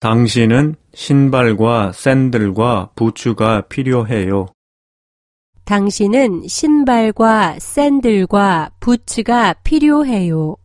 당신은 신발과 샌들과 부츠가 필요해요. 당신은 신발과 샌들과 부츠가 필요해요.